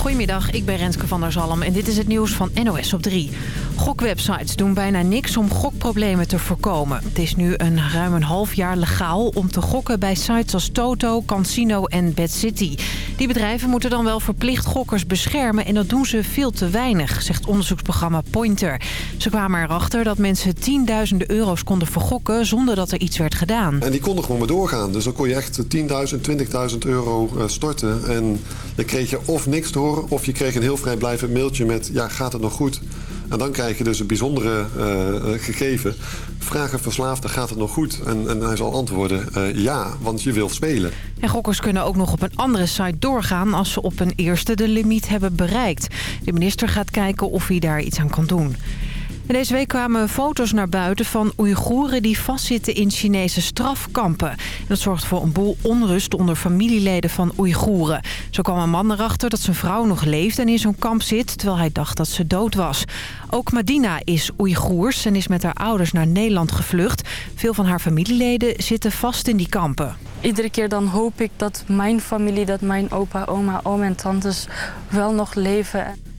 Goedemiddag, ik ben Renske van der Zalm en dit is het nieuws van NOS op 3. Gokwebsites doen bijna niks om gokproblemen te voorkomen. Het is nu een ruim een half jaar legaal om te gokken bij sites als Toto, Cansino en Bad City. Die bedrijven moeten dan wel verplicht gokkers beschermen en dat doen ze veel te weinig, zegt onderzoeksprogramma Pointer. Ze kwamen erachter dat mensen tienduizenden euro's konden vergokken zonder dat er iets werd gedaan. En die konden gewoon maar doorgaan. Dus dan kon je echt 10.000, 20.000 euro eh, storten en dan kreeg je of niks horen of je kreeg een heel vrijblijvend mailtje met ja, gaat het nog goed? En dan krijg je dus een bijzondere uh, gegeven. Vraag een verslaafde, gaat het nog goed? En, en hij zal antwoorden uh, ja, want je wilt spelen. En gokkers kunnen ook nog op een andere site doorgaan... als ze op een eerste de limiet hebben bereikt. De minister gaat kijken of hij daar iets aan kan doen deze week kwamen foto's naar buiten van Oeigoeren die vastzitten in Chinese strafkampen. En dat zorgt voor een boel onrust onder familieleden van Oeigoeren. Zo kwam een man erachter dat zijn vrouw nog leeft en in zo'n kamp zit, terwijl hij dacht dat ze dood was. Ook Madina is Oeigoers en is met haar ouders naar Nederland gevlucht. Veel van haar familieleden zitten vast in die kampen. Iedere keer dan hoop ik dat mijn familie, dat mijn opa, oma, oom en tantes wel nog leven.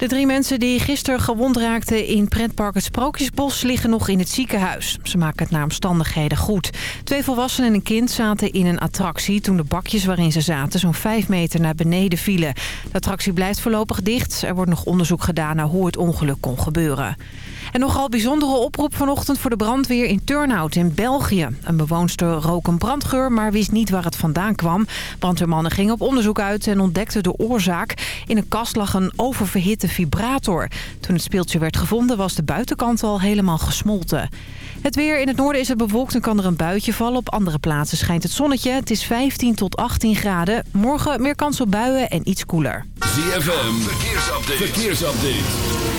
De drie mensen die gisteren gewond raakten in pretpark het Sprookjesbos liggen nog in het ziekenhuis. Ze maken het naar omstandigheden goed. Twee volwassenen en een kind zaten in een attractie toen de bakjes waarin ze zaten zo'n vijf meter naar beneden vielen. De attractie blijft voorlopig dicht. Er wordt nog onderzoek gedaan naar hoe het ongeluk kon gebeuren. En nogal bijzondere oproep vanochtend voor de brandweer in Turnhout in België. Een bewoonster rook een brandgeur, maar wist niet waar het vandaan kwam. Brandweermannen gingen op onderzoek uit en ontdekten de oorzaak. In een kast lag een oververhitte vibrator. Toen het speeltje werd gevonden was de buitenkant al helemaal gesmolten. Het weer in het noorden is het bewolkt en kan er een buitje vallen. Op andere plaatsen schijnt het zonnetje. Het is 15 tot 18 graden. Morgen meer kans op buien en iets koeler. ZFM, verkeersupdate. verkeersupdate.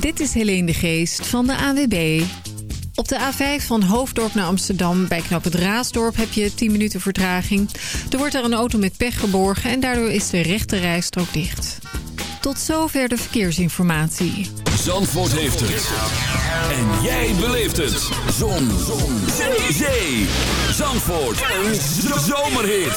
Dit is Helene de Geest van de AWB. Op de A5 van Hoofddorp naar Amsterdam bij knap het Raasdorp heb je 10 minuten vertraging. Er wordt er een auto met pech geborgen en daardoor is de rechte rijstrook dicht. Tot zover de verkeersinformatie. Zandvoort heeft het. En jij beleeft het. Zon. Zon. Zee. Zandvoort. Een zomerhit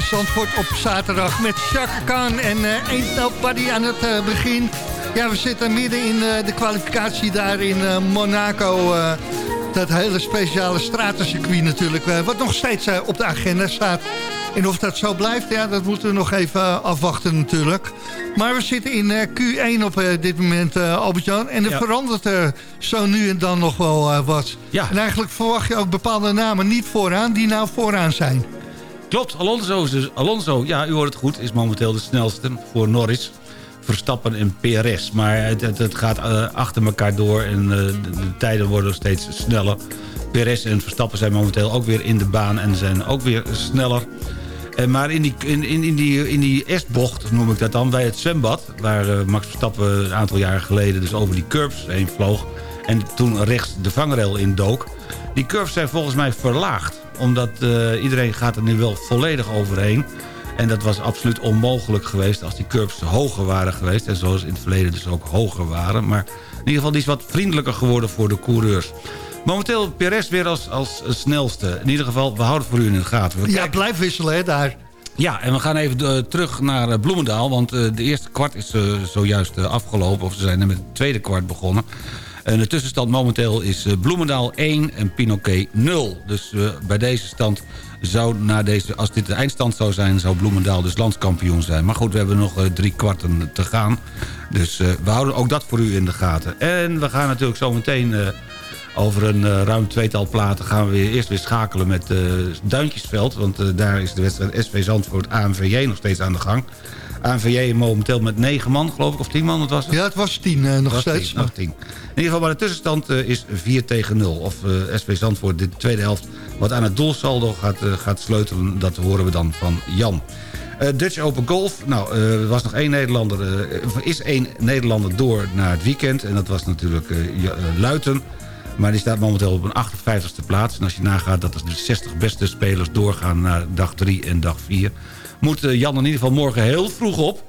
Bij Zandvoort op zaterdag met Chaka Khan en uh, Ain't Nobody aan het uh, begin. Ja, we zitten midden in uh, de kwalificatie daar in Monaco. dat hele speciale stratencircuit natuurlijk, wat nog steeds op de agenda staat. En of dat zo blijft, ja, dat moeten we nog even afwachten natuurlijk. Maar we zitten in Q1 op dit moment, Albert-Jan. En er verandert er zo nu en dan nog wel wat. Ja. En eigenlijk verwacht je ook bepaalde namen niet vooraan die nou vooraan zijn. Klopt, Alonso, dus, Alonso, ja, u hoort het goed, is momenteel de snelste voor Norris. Verstappen en PRS. Maar het, het, gaat uh, achter elkaar door en uh, de, de, tijden worden steeds sneller. PRS en Verstappen zijn momenteel ook weer in de baan en zijn ook weer sneller. Uh, maar in die, in, in, die, in die S-bocht, noem ik dat dan, bij het zwembad... waar Max Verstappen een aantal jaren geleden dus over die curbs heen vloog... en toen rechts de vangrail in dook... die curves zijn volgens mij verlaagd omdat uh, iedereen gaat er nu wel volledig overheen. En dat was absoluut onmogelijk geweest als die curbs hoger waren geweest. En zoals in het verleden dus ook hoger waren. Maar in ieder geval die is wat vriendelijker geworden voor de coureurs. Momenteel Perez weer als, als snelste. In ieder geval, we houden voor u in de gaten. We ja, blijf wisselen hè, daar. Ja, en we gaan even uh, terug naar uh, Bloemendaal. Want uh, de eerste kwart is zojuist afgelopen. Of ze zijn er met het tweede kwart begonnen. En de tussenstand momenteel is eh, Bloemendaal 1 en Pinoquet 0. Dus uh, bij deze stand zou na deze, als dit de eindstand zou zijn... zou Bloemendaal dus landskampioen zijn. Maar goed, we hebben nog uh, drie kwarten te gaan. Dus we houden ook dat voor u in de gaten. En we gaan natuurlijk zo meteen... over een ruim tweetal platen gaan we eerst weer schakelen met Duintjesveld. Want daar is de wedstrijd SV Zandvoort AMVJ nog steeds aan de gang. ANVJ momenteel met 9 man, geloof ik, of 10 man, wat was het? Ja, het was 10 uh, nog steeds. 10, nog 10. In ieder geval, maar de tussenstand uh, is 4 tegen 0. Of uh, SV Zandvoort de tweede helft wat aan het doelsaldo gaat, gaat sleutelen... dat horen we dan van Jan. Dutch Open Golf, nou, er was nog één Nederlander... er is één Nederlander door naar het weekend... en dat was natuurlijk Luiten... Maar die staat momenteel op een 58ste plaats. En als je nagaat dat er de 60 beste spelers doorgaan naar dag 3 en dag 4 moet eh, Jan in ieder geval morgen heel vroeg op.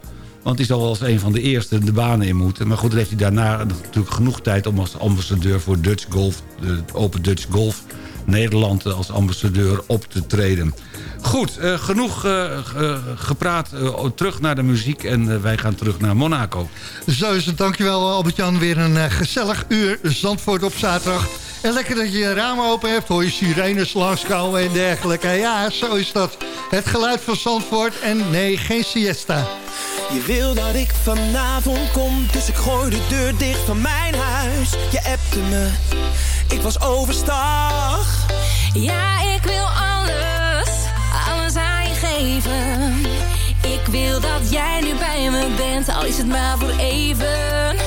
Want hij zal wel als een van de eerste de banen in moeten. Maar goed, heeft hij daarna natuurlijk genoeg tijd... om als ambassadeur voor Dutch Golf, de Open Dutch Golf... Nederland als ambassadeur op te treden. Goed, uh, genoeg uh, gepraat. terug naar de muziek en wij gaan terug naar Monaco. Zo is het. Dankjewel Albert-Jan. Weer een gezellig uur Zandvoort op zaterdag. En lekker dat je je raam open hebt, hoor je sirenes langskomen en dergelijke. Ja, zo is dat. Het geluid van Zandvoort en nee, geen siesta. Je wil dat ik vanavond kom, dus ik gooi de deur dicht van mijn huis. Je appte me, ik was overstag. Ja, ik wil is het maar voor even.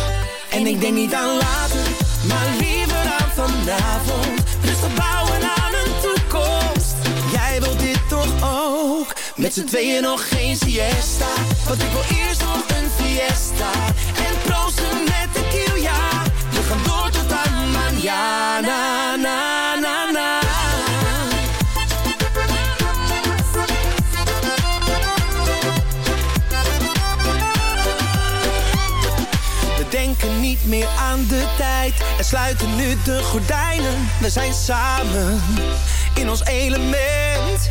En ik denk niet aan later, maar liever aan vanavond. Rustig bouwen aan een toekomst. Jij wilt dit toch ook? Met z'n tweeën nog geen siesta. Want ik wil eerst nog een fiesta. En proosten met de kiel, ja. We gaan door tot aan manjana, niet meer aan de tijd en sluiten nu de gordijnen. We zijn samen in ons element.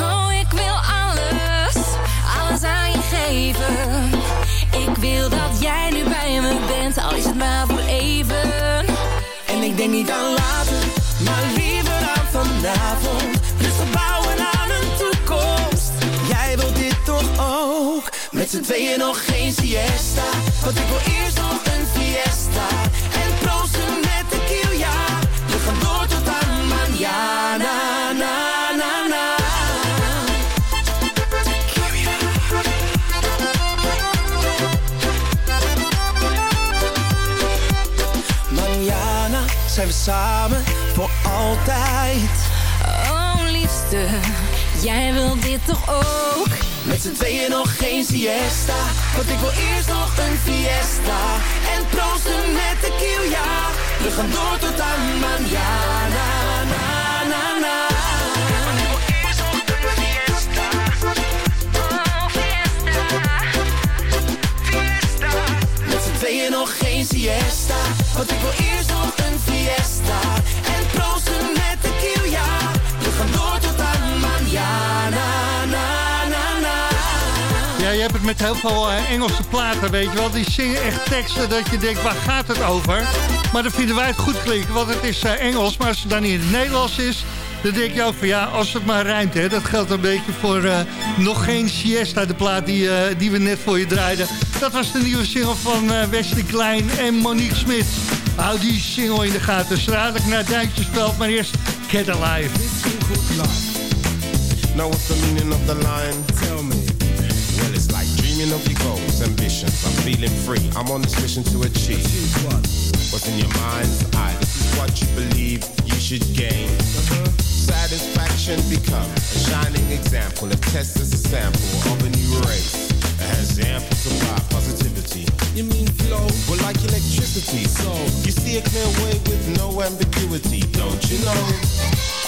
Oh, ik wil alles, alles aan je geven. Ik wil dat jij nu bij me bent, al is het maar voor even. En ik denk niet aan later, maar liever aan vanavond. Met tweeën nog geen siesta. Want ik wil eerst nog een fiesta. En proosten met de ja. We gaan door tot aan manjana, na, na, na. Manjana zijn we samen voor altijd. Oh, liefste, jij wil dit toch ook? Met z'n tweeën nog geen siesta. Want ik wil eerst nog een fiesta. En proosten met de ja. We gaan door tot aan manjana, na, na, na. Want ik wil eerst nog een fiesta. Oh, fiesta. Fiesta. Met z'n tweeën nog geen siesta. Want ik wil eerst nog een fiesta. Met heel veel eh, Engelse platen, weet je wel. Die zingen echt teksten dat je denkt, waar gaat het over? Maar dan vinden wij het goed klinken, want het is eh, Engels. Maar als het dan in het Nederlands is, dan denk je ook van ja, als het maar rijmt. Hè. Dat geldt een beetje voor eh, nog geen siesta, de plaat die, die we net voor je draaiden. Dat was de nieuwe single van eh, Wesley Klein en Monique Smit. Hou die single in de gaten. Stradelijk naar Duintjesveld, maar eerst Get Alive. Now what's the meaning of the line? Tell me. Dreaming of your goals, ambitions. I'm feeling free. I'm on this mission to achieve. What's in your mind's eye? This is what you believe you should gain. Satisfaction become a shining example. A test as a sample of a new race. That has ample supply positivity. You mean flow? Well, like electricity. So you see a clear way with no ambiguity, don't you know?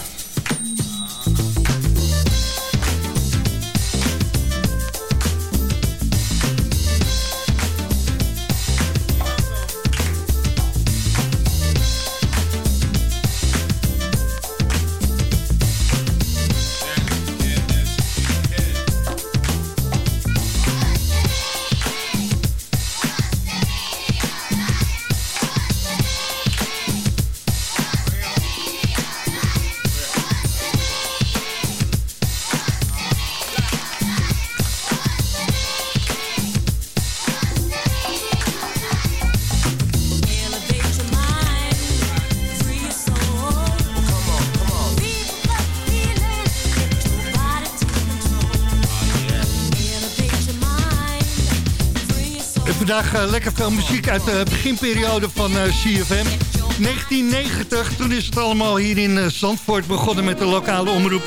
Vandaag eh, lekker veel muziek uit de beginperiode van eh, CFM. 1990, toen is het allemaal hier in eh, Zandvoort begonnen met de lokale omroep.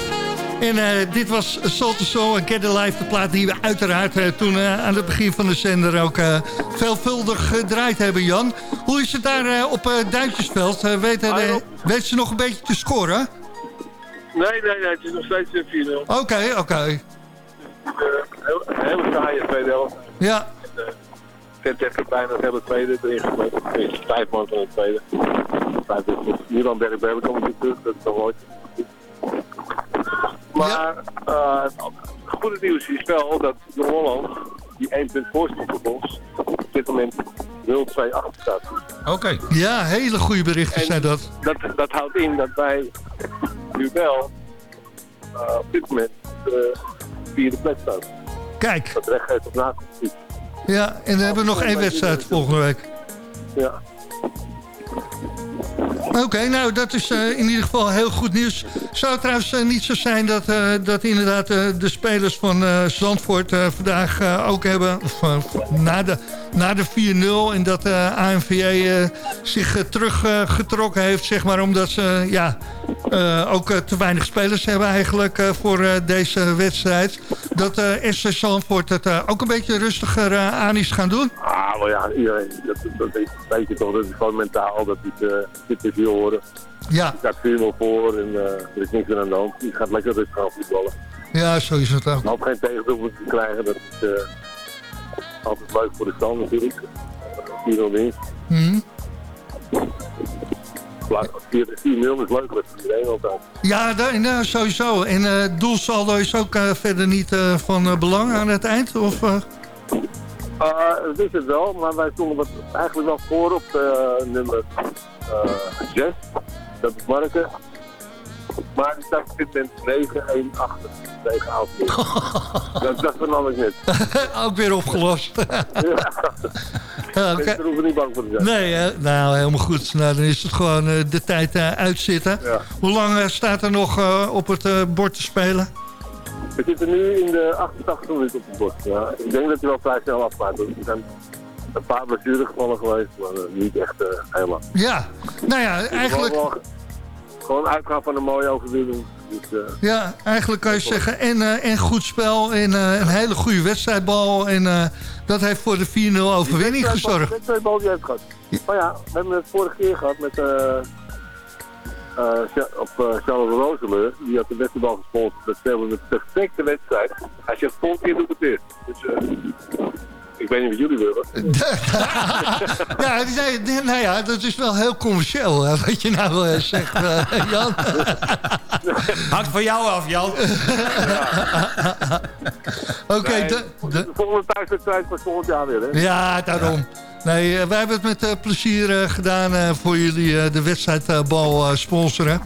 En dit was Salt to Soul en Get Alive, de plaat die we uiteraard toen aan het begin van de zender ook veelvuldig gedraaid hebben, Jan. Hoe is het daar op Duintjesveld? Eh, weet, ze nog een beetje te scoren? Nee, nee, nee, het is nog steeds eh, 4-0. Oké, oké. Heel- hele saaie tweede helft. Ja, Ted heeft bijna het hele tweede erin gegooid. Vijf man van het tweede. Vijf is Milan Berg-Berg komt natuurlijk terug, dat is nog nooit. Maar eh, het goede nieuws is wel dat de Holland, die 1 punt voorsprong op ons, op dit moment 0-2 achter staat. Oké. ja hele goede berichten En- zijn dat. Dat, dat houdt in dat wij nu wel eh, op dit moment op de vierde plek staan. Kijk, Dat recht geeft op nakomst. Ja, en dan hebben we nog één wedstrijd volgende week. Ja. Oké, nou dat is eh, in ieder geval heel goed nieuws. Zou het trouwens eh, niet zo zijn dat, eh, dat inderdaad de spelers van Zandvoort vandaag ook hebben... Of, na de, na de 4-0 en dat eh ANVA eh, zich eh, teruggetrokken heeft, zeg maar... omdat ze ja, ook te weinig spelers hebben eigenlijk voor deze wedstrijd. Dat SC Zandvoort het ook een beetje rustiger aan is gaan doen? Ah, maar ja, iedereen, dat, dat weet, je toch, dat is gewoon mentaal, dat is, uh, dit veel horen. Ja. Je staat 4-0 voor en uh, er is niks meer aan de hand. Je gaat lekker rustig aan voetballen. Ja, zo is het ook. Je geen tegendoelpunt te krijgen, dat is uh, altijd leuk voor de stand natuurlijk. 4-0 winst. Mm 4-0 is leuk voor iedereen altijd. Ja, daar, nou, sowieso. En uh, het doelsaldo is ook uh, verder niet uh, van belang aan het eind? Of, dat is het wel, maar wij stonden wat, eigenlijk wel voor op nummer 6. Dat is Marken. Maar die staat op dit moment 9-1 achter tegen Aalsmeer. dat dacht we namelijk net. ook weer opgelost. ja. Okay. Daar hoeven niet bang voor te zijn. Nee, hè? nou helemaal goed. Nou, dan is het gewoon uh, de tijd uh, uitzitten. Ja. Hoe lang uh, staat er nog op het bord te spelen? We zitten nu in de 88 minuten op het bord. Ja. Ik denk dat hij wel vrij snel afmaakt. Er zijn een paar blessuregevallen geweest, maar niet echt helemaal. Ja, nou ja, eigenlijk... Gewoon, uitgaan van een mooie overwinning. Dus, ja, eigenlijk kan je zeggen, en, en goed spel en een hele goede wedstrijdbal en dat heeft voor de 4-0 overwinning gezorgd. De wedstrijdbal die heeft gehad. Maar ja, we hebben het vorige keer gehad met op Charles Roseleur. Die had de wedstrijdbal gespeeld. Dat speelde een perfecte wedstrijd. Hij zegt volgende keer doe ik het weer. Dus ik weet niet wat jullie willen. ja, nee, nou ja, dat is wel heel commercieel, hè, wat je nou zegt, Jan. Hangt van jou af, Jan. Oké, okay, nee, de, de, de volgende thuiswedstrijd voor volgend jaar weer, hè? Ja, daarom. Nee, wij hebben het met uh, plezier uh, gedaan uh, voor jullie de wedstrijdbal sponsoren.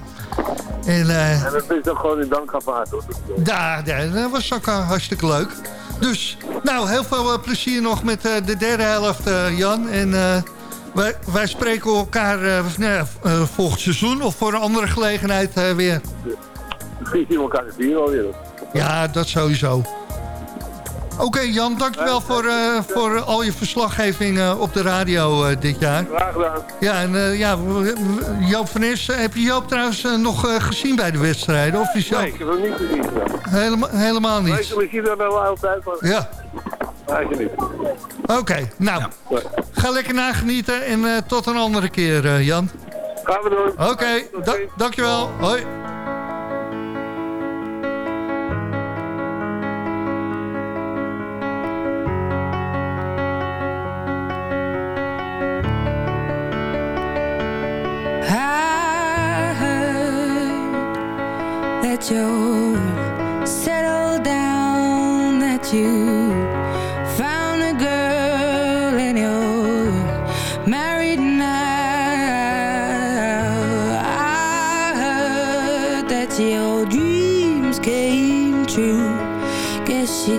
En, en dat is ook gewoon in dank aan hoor. Ja, dat was ook hartstikke leuk. Dus, nou, heel veel plezier nog met de derde helft, Jan. En wij, wij, spreken elkaar nou, volgend seizoen of voor een andere gelegenheid weer. Misschien zien we elkaar in vier alweer. Ja, dat sowieso. Oké okay, Jan, dankjewel voor, uh, voor al je verslaggeving uh, op de radio uh, dit jaar. Graag gedaan. Ja, en ja, Joop van Is, heb je Joop trouwens nog gezien bij de wedstrijden? Of is Joop... Nee, ik heb hem niet gezien. Helemaal, helemaal niet. Ik zie er wel altijd van. Ja. Oké, okay, nou, ja. ga lekker nagenieten en tot een andere keer Jan. Gaan we doen. Oké, okay, da dankjewel. Hoi.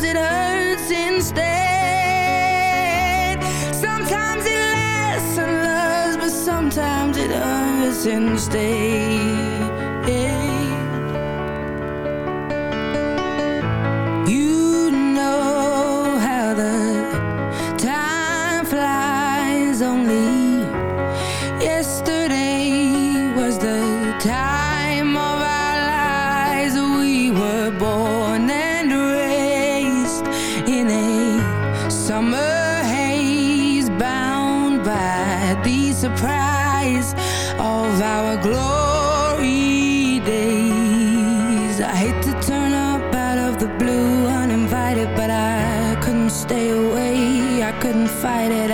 sometimes it hurts instead. Sometimes it lasts and loves But sometimes it hurts instead. You fight it.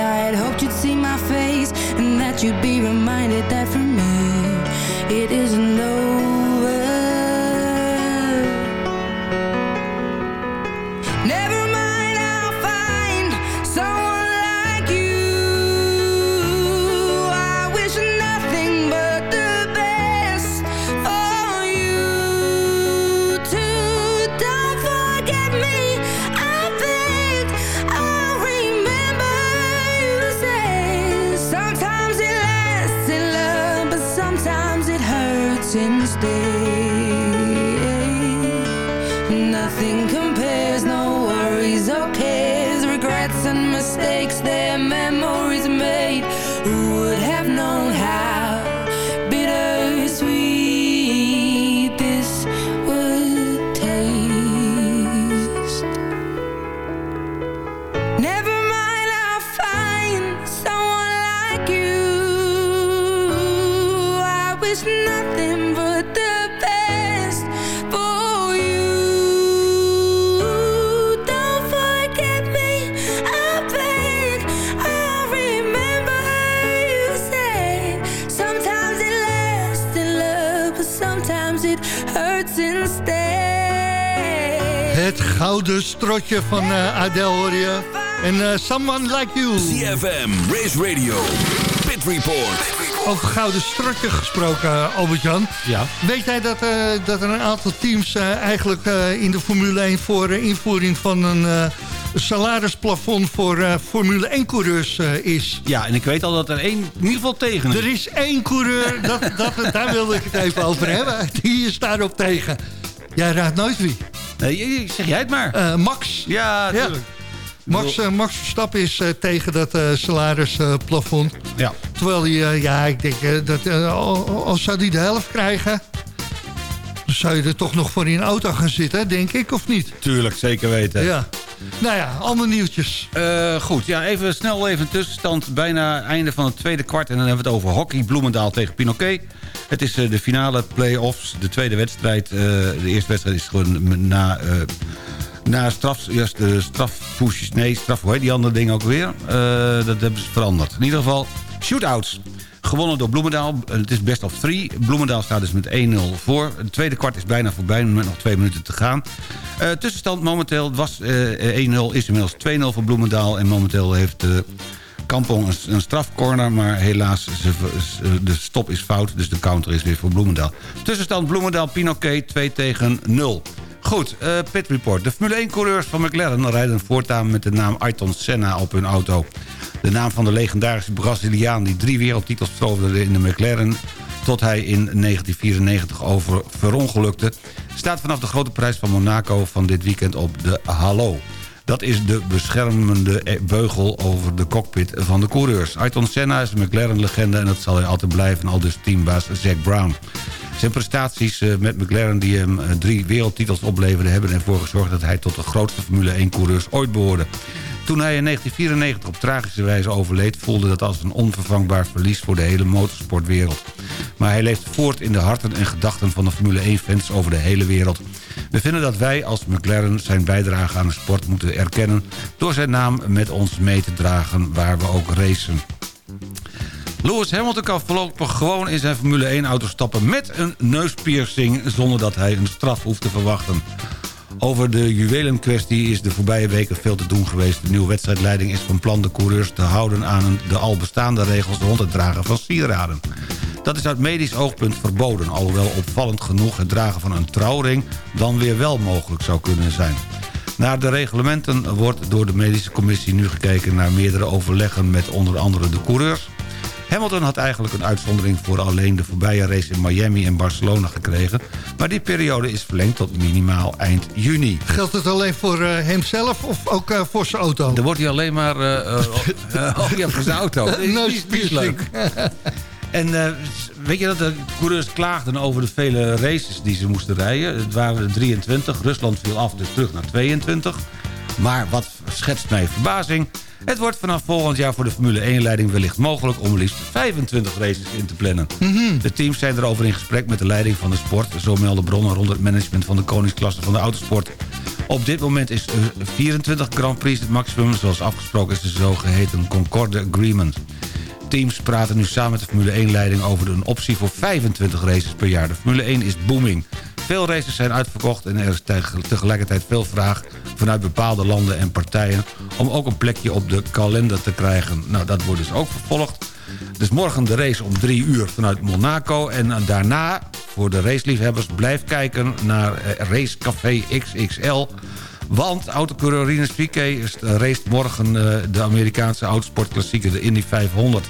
Gouden strotje van eh, Adele hoor je. En eh, Someone Like You. CFM, Race Radio, Pit Report. Over gouden strotje gesproken, eh, Albert-Jan. Ja. Weet jij dat, eh, dat er een aantal teams eh, eigenlijk in de Formule 1... voor invoering van een salarisplafond voor Formule 1-coureurs is? Ja, en ik weet al dat er één in ieder geval tegen is. Er is één coureur, dat, dat, daar wilde ik het even over hebben. Die is daarop tegen. Jij raadt nooit wie. Nee, zeg jij het maar. Max. ja, Ja. Max, eh, Max Verstappen is eh, tegen dat eh, salarisplafond. Ja. Terwijl hij, ja, ik denk dat eh, al, al zou hij de helft krijgen... dan zou je er toch nog voor in een auto gaan zitten, denk ik, of niet? Tuurlijk, zeker weten. Ja. Nou ja, allemaal nieuwtjes. Goed, ja, even snel even een tussenstand. Bijna einde van het tweede kwart. En dan hebben we het over hockey. Bloemendaal tegen Pinoquet. Het is de finale play-offs. De tweede wedstrijd. de eerste wedstrijd is gewoon na... eh, na straf, juist de strafpoesjes, nee, straf, hoe heet die andere dingen ook weer? Eh, dat hebben ze veranderd. In ieder geval, shootouts. Gewonnen door Bloemendaal. Eh, Het is best of three. Bloemendaal staat dus met 1-0 voor. Het tweede kwart is bijna voorbij, met nog twee minuten te gaan. Eh, tussenstand momenteel was eh, 1-0, is inmiddels 2-0 voor Bloemendaal. En momenteel heeft eh, Kampong een, strafcorner, maar helaas de stop is fout. Dus de counter is weer voor Bloemendaal. Tussenstand Bloemendaal-Pinoquet 2 tegen 0. Goed, eh pit report. De Formule 1-coureurs van McLaren rijden voortaan met de naam Ayrton Senna op hun auto. De naam van de legendarische Braziliaan die drie wereldtitels veroverde in de McLaren... tot hij in 1994 over verongelukte... staat vanaf de grote prijs van Monaco van dit weekend op de Hallo. Dat is de beschermende e- beugel over de cockpit van de coureurs. Ayrton Senna is een McLaren-legende en dat zal hij altijd blijven... al dus teambaas Zack Brown. Zijn prestaties eh, met McLaren die hem eh, drie wereldtitels opleverden... hebben ervoor gezorgd dat hij tot de grootste Formule 1-coureurs ooit behoorde. Toen hij in 1994 op tragische wijze overleed... voelde dat als een onvervangbaar verlies voor de hele motorsportwereld. Maar hij leeft voort in de harten en gedachten van de Formule 1-fans over de hele wereld. We vinden dat wij als McLaren zijn bijdrage aan de sport moeten erkennen... door zijn naam met ons mee te dragen waar we ook racen. Lewis Hamilton kan voorlopig gewoon in zijn Formule 1-auto stappen... met een neuspiercing zonder dat hij een straf hoeft te verwachten. Over de juwelenkwestie is de voorbije weken veel te doen geweest. De nieuwe wedstrijdleiding is van plan de coureurs te houden aan de al bestaande regels rond het dragen van sieraden. Dat is uit medisch oogpunt verboden, alhoewel opvallend genoeg het dragen van een trouwring dan weer wel mogelijk zou kunnen zijn. Naar de reglementen wordt door de medische commissie nu gekeken naar meerdere overleggen met onder andere de coureurs. Hamilton had eigenlijk een uitzondering voor alleen de voorbije race in Miami en Barcelona gekregen. Maar die periode is verlengd tot minimaal eind juni. Geldt het alleen voor eh, hemzelf of ook eh, voor zijn auto? Dan wordt hij alleen maar... oh ja, voor zijn auto. Die- die is leuk. En eh, weet je dat de coureurs klaagden over de vele races die ze moesten rijden? Het waren er 23. Rusland viel af, dus terug naar 22. Maar wat schetst mij verbazing... Het wordt vanaf volgend jaar voor de Formule 1-leiding wellicht mogelijk... om liefst 25 races in te plannen. De teams zijn erover in gesprek met de leiding van de sport... zo melden bronnen rond het management van de koningsklasse van de autosport. Op dit moment is eh, 24 Grand Prix het maximum. Zoals afgesproken is de zogeheten Concorde Agreement. Teams praten nu samen met de Formule 1-leiding over een optie voor 25 races per jaar. De Formule 1 is booming. Veel races zijn uitverkocht en er is teg- tegelijkertijd veel vraag vanuit bepaalde landen en partijen om ook een plekje op de kalender te krijgen. Nou, dat wordt dus ook vervolgd. Dus morgen de race om drie uur vanuit Monaco. En daarna, voor de raceliefhebbers, blijf kijken naar eh, Racecafé XXL. Want autocoureur Rinus Piquet race morgen eh, de Amerikaanse autosportklassieker, de Indy 500.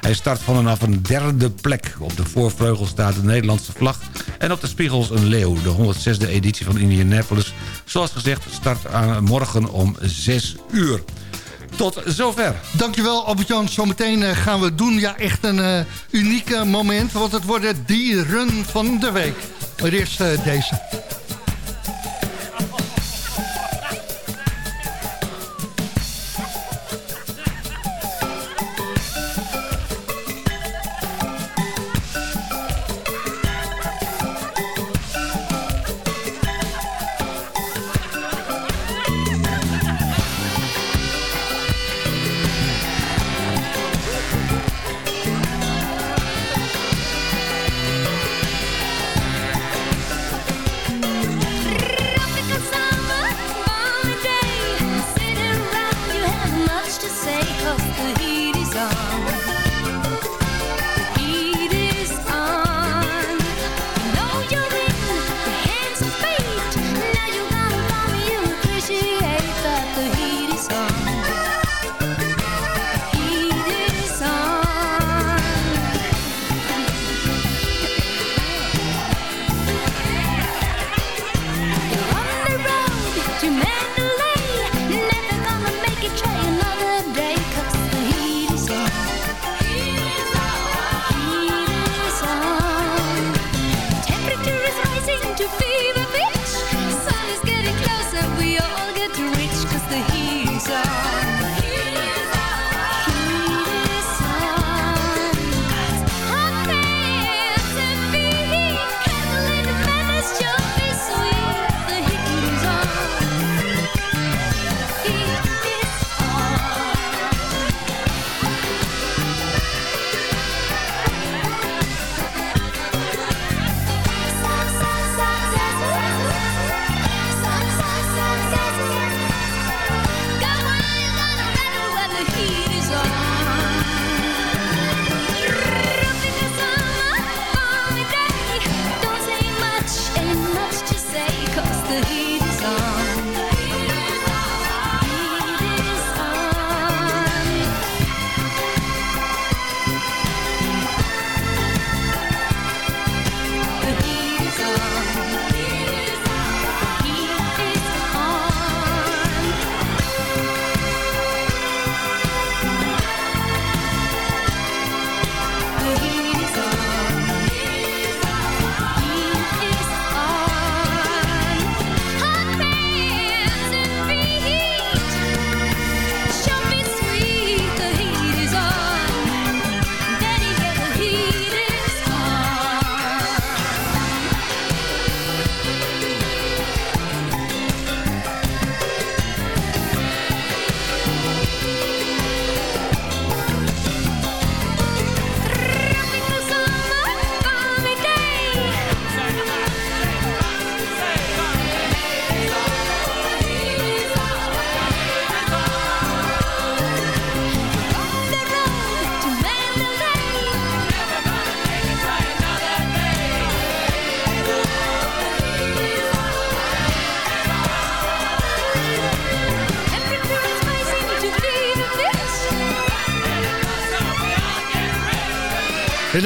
Hij start vanaf een derde plek. Op de voorvleugel staat de Nederlandse vlag... en op de spiegels een leeuw. De 106e editie van Indianapolis, zoals gezegd, start aan morgen om 6 uur. Tot zover. Dankjewel Albert-Jan. Zometeen eh, gaan we doen. Ja, echt een eh uniek moment. Want het wordt het dieren van de week. Maar eerst eh, deze.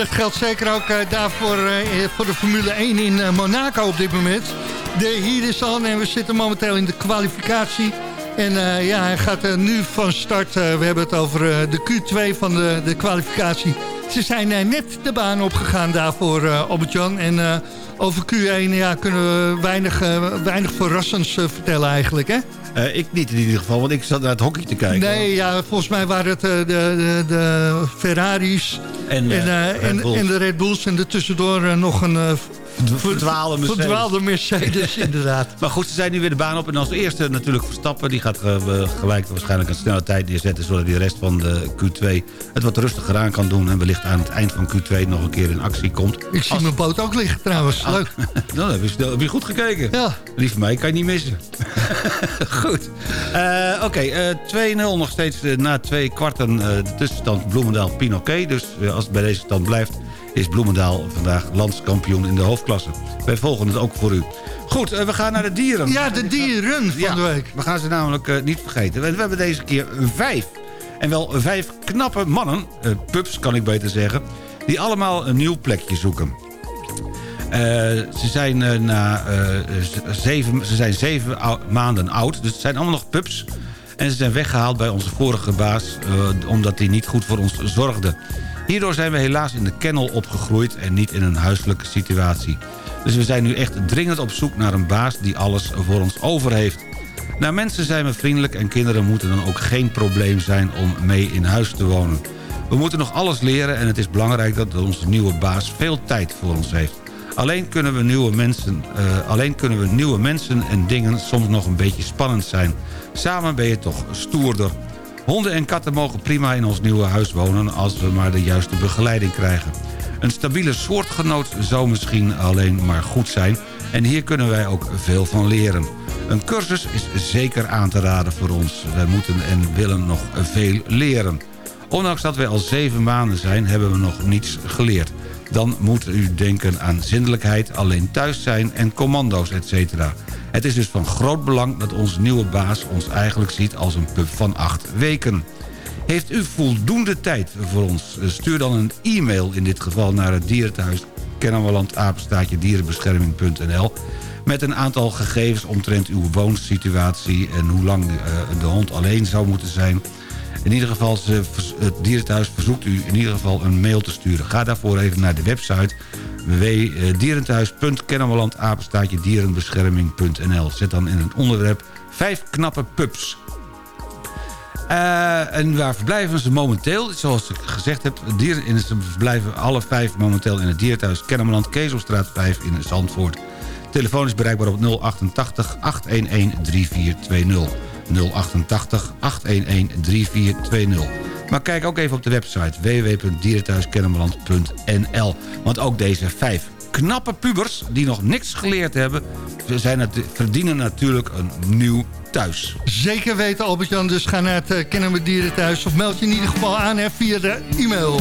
Dat geldt zeker ook eh, daarvoor eh, voor de Formule 1 in eh, Monaco op dit moment. De heat is on en we zitten momenteel in de kwalificatie. En eh, ja, hij gaat eh, nu van start. Eh, we hebben het over eh, de Q2 van de, de kwalificatie. Ze zijn eh, net de baan opgegaan daarvoor, eh Albert-Jan. En eh, over Q1 ja, kunnen we weinig, eh, weinig verrassends eh, vertellen eigenlijk, hè? Eh, ik niet in ieder geval, want ik zat naar het hockey te kijken. Nee, ja, volgens mij waren het eh, de, de, de Ferraris En, en, eh, eh, en, de Red Bulls. En er tussendoor eh, nog een verdwaalde Mercedes. Verdwaalde Mercedes, inderdaad. Maar goed, ze zijn nu weer de baan op. En als eerste natuurlijk Verstappen. Die gaat eh, gelijk waarschijnlijk een snelle tijd neerzetten... zodat de rest van de Q2 het wat rustiger aan kan doen. En wellicht aan het eind van Q2 nog een keer in actie komt. Ik zie mijn boot ook liggen trouwens. Ah, Leuk. nou, heb je, heb je goed gekeken. Ja. Lief mij, kan je niet missen. goed. Eh, Oké, eh, 2-0 nog steeds na twee kwarten de tussenstand Bloemendaal-Pinoquet. Dus als het bij deze stand blijft is Bloemendaal vandaag landskampioen in de hoofdklasse. Wij volgen het ook voor u. Goed, we gaan naar de dieren. Ja, de dieren van ja, de week. We gaan ze namelijk niet vergeten. We, we, hebben deze keer vijf. En wel vijf knappe mannen, pups kan ik beter zeggen... die allemaal een nieuw plekje zoeken. Uh, ze, zijn, na, zeven, ze zijn zeven maanden oud, dus het zijn allemaal nog pups. En ze zijn weggehaald bij onze vorige baas, omdat hij niet goed voor ons zorgde. Hierdoor zijn we helaas in de kennel opgegroeid en niet in een huiselijke situatie. Dus we zijn nu echt dringend op zoek naar een baas die alles voor ons over heeft. Naar mensen zijn we vriendelijk en kinderen moeten dan ook geen probleem zijn om mee in huis te wonen. We moeten nog alles leren en het is belangrijk dat onze nieuwe baas veel tijd voor ons heeft. Alleen kunnen, we nieuwe mensen, uh, alleen kunnen we nieuwe mensen en dingen soms nog een beetje spannend zijn. Samen ben je toch stoerder. Honden en katten mogen prima in ons nieuwe huis wonen... als we maar de juiste begeleiding krijgen. Een stabiele soortgenoot zou misschien alleen maar goed zijn... en hier kunnen wij ook veel van leren. Een cursus is zeker aan te raden voor ons. Wij moeten en willen nog veel leren. Ondanks dat wij al zeven maanden zijn, hebben we nog niets geleerd dan moet u denken aan zindelijkheid, alleen thuis zijn en commando's, etc. Het is dus van groot belang dat onze nieuwe baas ons eigenlijk ziet als een pup van acht weken. Heeft u voldoende tijd voor ons? Stuur dan een e-mail in dit geval naar het dierenthuis Kennemerland dierenbescherming.nl met een aantal gegevens omtrent uw woonsituatie en hoe lang de hond alleen zou moeten zijn in ieder geval, het dierenthuis verzoekt u in ieder geval een mail te sturen. Ga daarvoor even naar de website www.dierenthuis.kennemerland dierenbescherming.nl. Zet dan in het onderwerp vijf knappe pups. Uh, en waar verblijven ze momenteel? Zoals ik gezegd heb, ze verblijven alle vijf momenteel in het dierenthuis Kennemerland, Kezelstraat 5 in Zandvoort. Telefoon is bereikbaar op 088 811 3420. 088 811 3420. Maar kijk ook even op de website www.dierenthuiskennemerland.nl. Want ook deze vijf knappe pubers die nog niks geleerd hebben... Zijn verdienen natuurlijk een nieuw thuis. Zeker weten Albert-Jan, dus ga naar het uh, Kennen Dierenthuis... of meld je in ieder geval aan via de e-mail.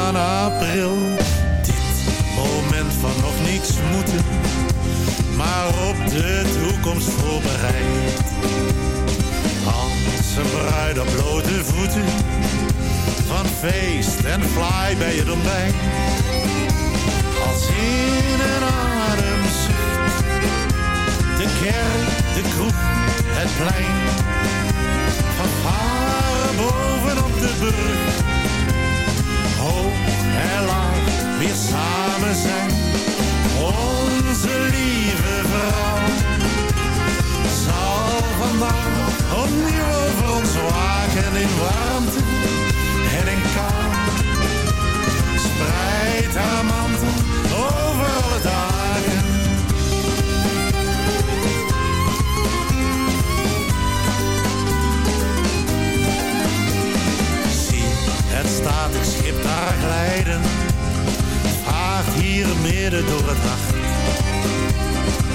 de toekomst voorbereid. Als een bruid op blote voeten, van feest en fly bij het ontbijt. Als in een ademzucht, de kerk, de kroeg, het plein. Van varen bovenop de brug. Hoog en laag weer samen zijn. Onze lieve vrouw zal vandaag opnieuw over ons waken in warmte en in kou. Spreid haar mantel over alle dagen. Zie het statig schip daar glijden, hier midden door het nacht.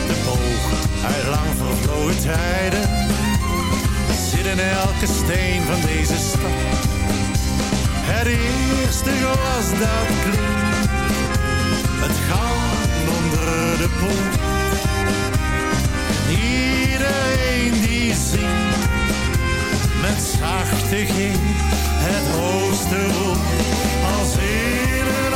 De boog uit lang vervlogen tijden zit in elke steen van deze stad. Het eerste glas dat klinkt, het gaat onder de poort. Iedereen die zingt met zachte G het hoogste woord als ademzucht.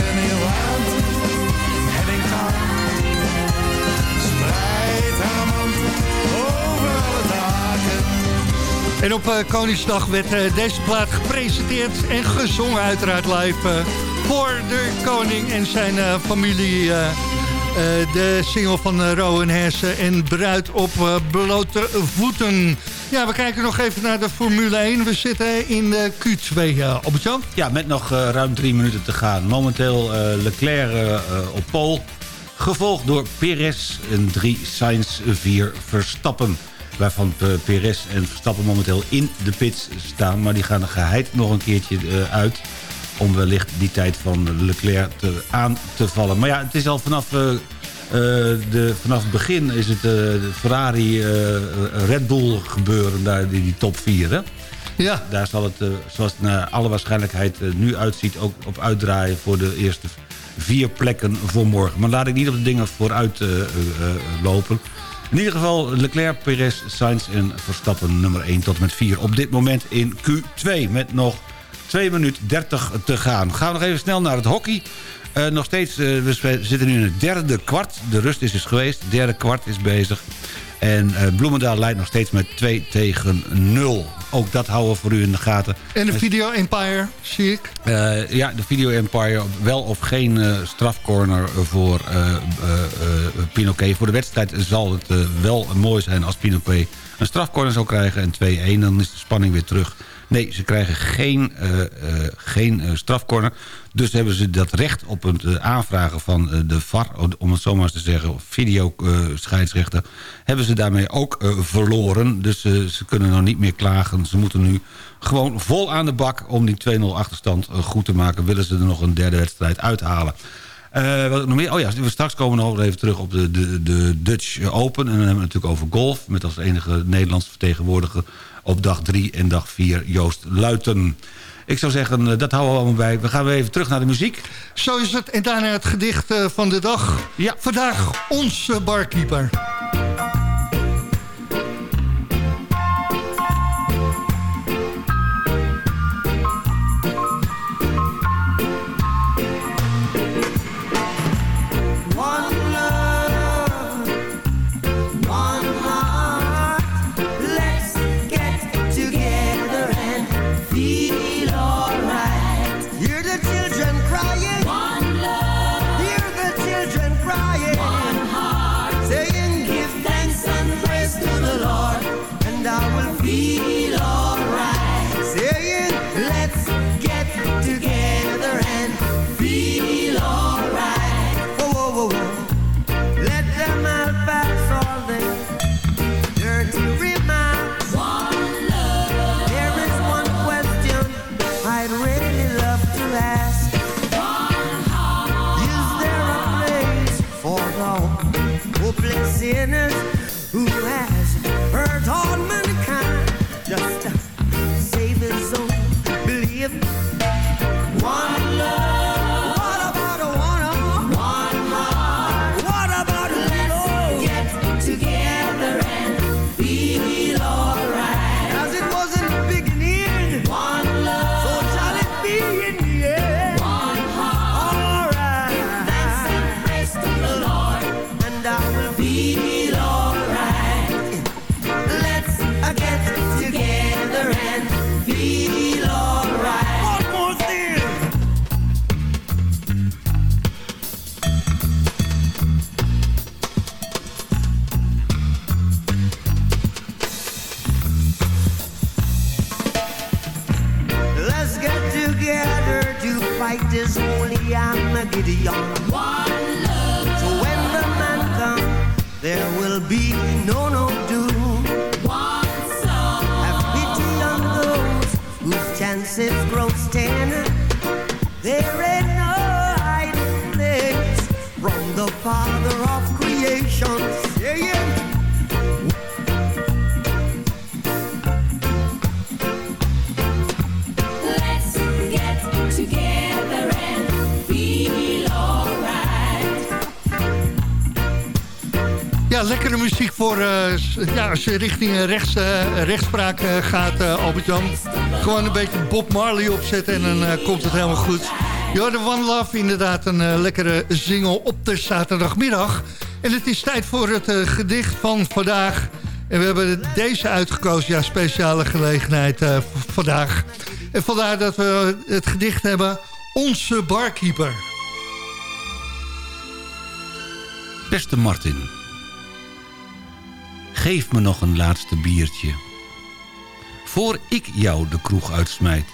En op eh, Koningsdag werd eh, deze plaat gepresenteerd en gezongen uiteraard live... eh, voor de koning en zijn familie. de single van Rowan Hersen en Bruid op blote voeten. Ja, we kijken nog even naar de Formule 1. We zitten in de Q2, uh, Albert-Jan. Ja, met nog ruim drie minuten te gaan. Momenteel Leclerc op pol. Gevolgd door Perez en drie Sainz, vier Verstappen. Waarvan Perez en Verstappen momenteel in de pits staan. Maar die gaan er geheid nog een keertje uit om wellicht die tijd van Leclerc te, aan te vallen. Maar ja, het is al vanaf, uh, de, vanaf het begin is het uh, Ferrari Red Bull gebeuren, daar, die, die top 4. Hè? Ja. Daar zal het, zoals het naar alle waarschijnlijkheid nu uitziet... ook op uitdraaien voor de eerste vier plekken voor morgen. Maar laat ik niet op de dingen vooruit lopen. In ieder geval Leclerc, Perez, Sainz en Verstappen nummer 1 tot en met 4. Op dit moment in Q2 met nog 2 minuten 30 te gaan. Gaan we nog even snel naar het hockey. Uh, nog steeds, uh, we zitten nu in het derde kwart. De rust is dus geweest. Het derde kwart is bezig. En uh, Bloemendaal leidt nog steeds met 2 tegen 0. Ook dat houden we voor u in de gaten. En de Video Empire, zie ik. ja, de Video Empire. Wel of geen strafcorner voor Pinoquet. Voor de wedstrijd zal het wel mooi zijn als Pinoquet een strafcorner zou krijgen. En 2-1, dan is de spanning weer terug Nee, ze krijgen geen, uh, uh, geen uh, strafcorner. Dus hebben ze dat recht op het aanvragen van de VAR... om het zomaar te zeggen, videoscheidsrechter... hebben ze daarmee ook verloren. Dus ze kunnen nog niet meer klagen. Ze moeten nu gewoon vol aan de bak om die 2-0 achterstand goed te maken. Willen ze er nog een derde wedstrijd uithalen. Uh, wat nog meer? Oh ja, we straks komen we nog even terug op de, de, de Dutch Open. En dan hebben we het natuurlijk over golf. Met als enige Nederlandse vertegenwoordiger op dag 3 en dag 4 Joost Luiten. Ik zou zeggen, eh, dat houden we allemaal bij. We gaan weer even terug naar de muziek. Zo is het. En daarna het gedicht eh, van de dag. Ja. Vandaag onze barkeeper. Als je richting rechts, uh, rechtspraak uh, gaat, Albert-Jan. Gewoon een beetje Bob Marley opzetten en dan komt het helemaal goed. Ja, de One Love, inderdaad een lekkere single op de zaterdagmiddag. En het is tijd voor het gedicht van vandaag. En we hebben deze uitgekozen, ja, speciale gelegenheid vandaag. En vandaar dat we het gedicht hebben, Onze Barkeeper. Beste Martin. Geef me nog een laatste biertje. Voor ik jou de kroeg uitsmijt.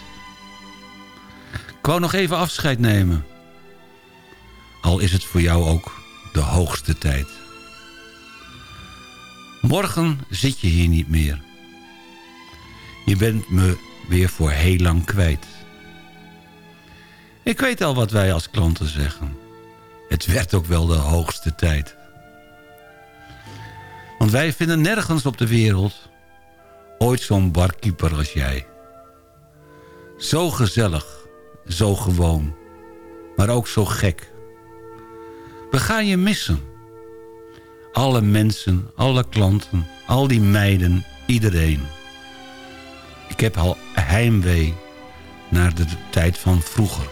Ik wou nog even afscheid nemen. Al is het voor jou ook de hoogste tijd. Morgen zit je hier niet meer. Je bent me weer voor heel lang kwijt. Ik weet al wat wij als klanten zeggen. Het werd ook wel de hoogste tijd. Want wij vinden nergens op de wereld... ooit zo'n barkeeper als jij. Zo gezellig, zo gewoon, maar ook zo gek. We gaan je missen. Alle mensen, alle klanten, al die meiden, iedereen. Ik heb al heimwee naar de tijd van vroeger.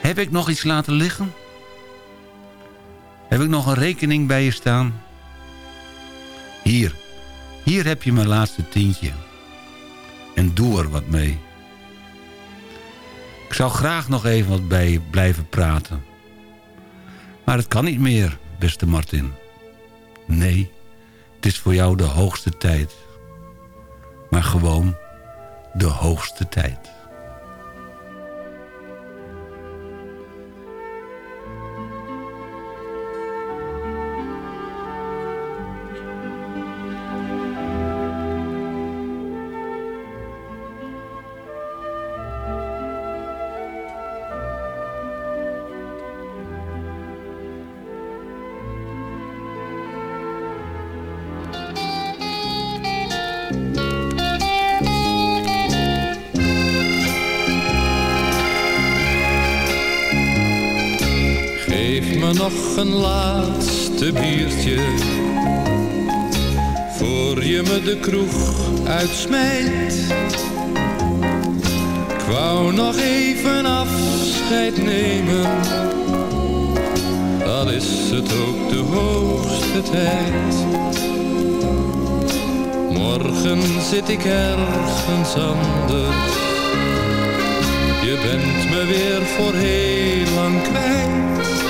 Heb ik nog iets laten liggen? Heb ik nog een rekening bij je staan? Hier, hier heb je mijn laatste tientje. En doe er wat mee. Ik zou graag nog even wat bij je blijven praten. Maar het kan niet meer, beste Martin. Nee, het is voor jou de hoogste tijd. Maar gewoon de hoogste tijd. Nog een laatste biertje. Voor je me de kroeg uitsmijt. Wou nog even afscheid nemen. Dan is het ook de hoogste tijd. Morgen zit ik ergens anders. Je bent me weer voor heel lang kwijt.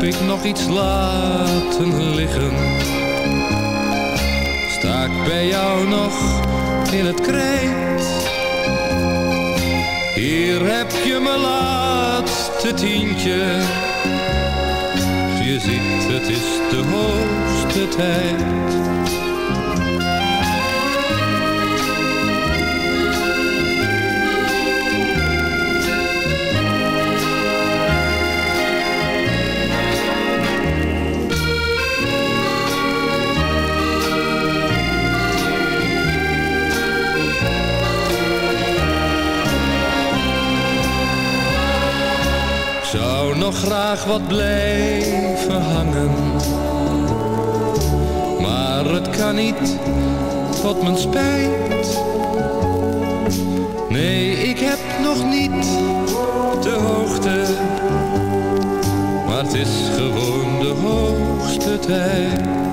Heb ik nog iets laten liggen? Sta ik bij jou nog in het krijt? Hier heb je mijn laatste tientje je ziet, het is de hoogste tijd. Graag wat blijven hangen. Maar het kan niet, tot mijn spijt. Nee, ik heb nog niet de hoogte. Maar het is gewoon de hoogste tijd.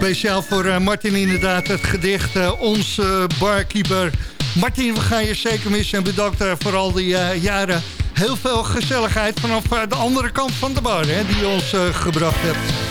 Speciaal voor uh, Martin inderdaad het gedicht uh, Onze Barkeeper. Martin, we gaan je zeker missen en bedankt uh, voor al die jaren. Heel veel gezelligheid vanaf de andere kant van de bar hè, die je ons gebracht hebt.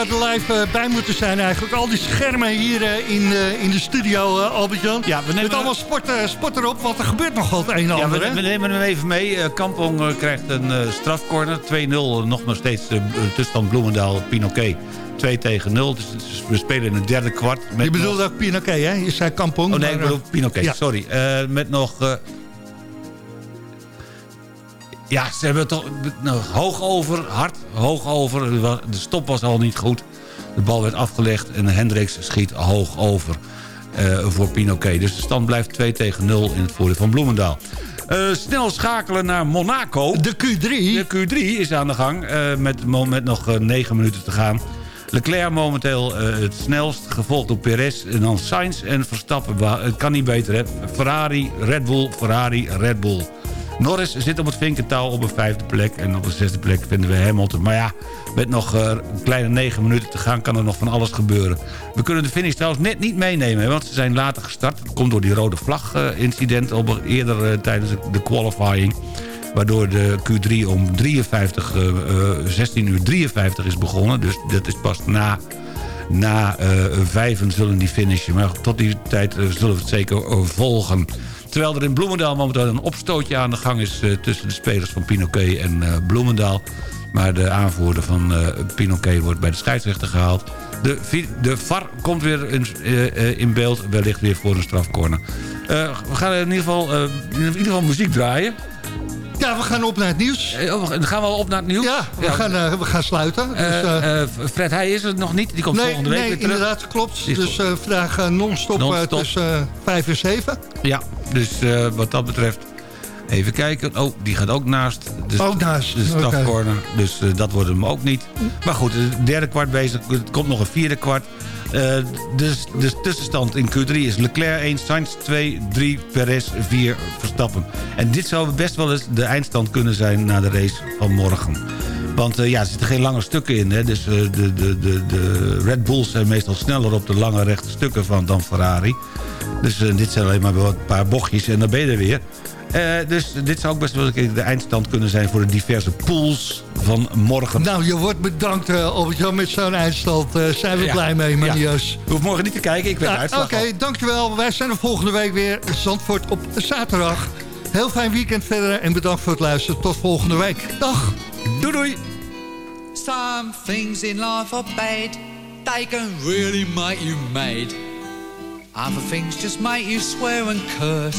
Er live eh, bij moeten zijn eigenlijk. Al die schermen hier eh, in, eh, in de studio, Albert-Jan. Ja, we nemen- Met allemaal sport, sport erop, want er gebeurt nog het een en Ja, ander. we, nemen hem even mee. Kampong krijgt een strafcorner. 2-0, nog maar steeds de tussenstand Bloemendaal, Pinoquet. 2 tegen 0. Dus we spelen in het derde kwart. Met Je nog- bedoelt ook Pinoquet, hè? Je zei Kampong. Oh nee, maar, ik bedoel Pinoquet, ja. sorry. Met nog... ja, ze hebben toch nog hoog over, hard hoog over. De stop was al niet goed. De bal werd afgelegd en Hendricks schiet hoog over eh, voor Pinoquet. Dus de stand blijft 2 tegen 0 in het voordeel van Bloemendaal. Eh, snel schakelen naar Monaco. De Q3. De Q3 is aan de gang eh, met, met nog eh, 9 minuten te gaan. Leclerc momenteel het snelst, gevolgd door Perez en dan Sainz en Verstappen. Het kan niet beter, hè? Ferrari, Red Bull, Ferrari, Red Bull. Norris zit op het vinkentouw op een vijfde plek. En op de zesde plek vinden we Hamilton. Maar ja, met nog eh, een kleine negen minuten te gaan... kan er nog van alles gebeuren. We kunnen de finish trouwens net niet meenemen... want ze zijn later gestart. Dat komt door die rode vlag-incident... op eerder eh, tijdens de qualifying. Waardoor de Q3 om 53, eh, eh, 16 uur 53 is begonnen. Dus dat is pas na, na eh, vijven zullen die finishen. Maar tot die tijd eh, zullen we het zeker eh, volgen. Terwijl er in Bloemendaal momenteel een opstootje aan de gang is... eh, tussen de spelers van Pinoquet en eh, Bloemendaal. Maar de aanvoerder van Pinoquet wordt bij de scheidsrechter gehaald. De, de VAR komt weer in, beeld, wellicht weer voor een strafcorner. We gaan in ieder, geval, in ieder geval muziek draaien. Ja, we gaan op naar het nieuws. Eh, oh, dan gaan we al op naar het nieuws? Ja, we, Gaan, eh, we gaan sluiten. Dus, Eh, eh, Fred, hij is er nog niet. Die komt nee, volgende week nee weer terug. inderdaad, klopt. Dus vandaag non-stop Non-stop. tussen eh, 5 en 7. Ja, dus wat dat betreft... Even kijken. Oh, die gaat ook naast. De, Ook naast, De strafcorner. Dus dat wordt hem ook niet. Maar goed, het derde kwart bezig. Het komt nog een vierde kwart. Dus de tussenstand in Q3 is Leclerc 1, Sainz 2, 3, Perez 4, Verstappen. En dit zou best wel eens de eindstand kunnen zijn na de race van morgen. Want eh, ja, er zitten geen lange stukken in. Hè? Dus eh, de, de, de, de Red Bulls zijn meestal sneller op de lange rechte stukken van, dan Ferrari. Dus dit zijn alleen maar een paar bochtjes en dan ben je er weer. Eh, dus dit zou ook best wel een keer de eindstand kunnen zijn... voor de diverse pools van morgen. Nou, je wordt bedankt, eh Albert-Jan, met zo'n eindstand. eh, zijn we Ja. blij mee, Ja. manieus. Je hoeft morgen niet te kijken, ik Ja, uitslag Oké, dankjewel. Wij zijn er volgende week weer. Zandvoort op zaterdag. Heel fijn weekend verder en bedankt voor het luisteren. Tot volgende week. Dag. Doei doei. Some things in life are bad. They can really make you mad. Other things just make you swear and curse.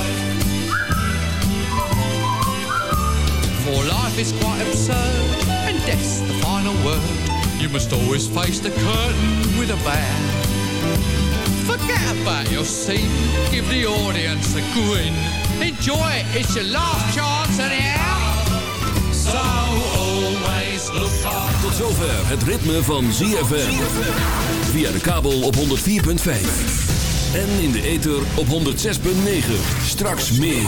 Is quite absurd. must always face the curtain with a bow. Forget about your scene, give the audience a grin. Enjoy it, it's your last chance anyhow. So always look hard. Tot zover het ritme van ZFM. Via de kabel op 104.5. En in de ether op 106.9. Straks meer.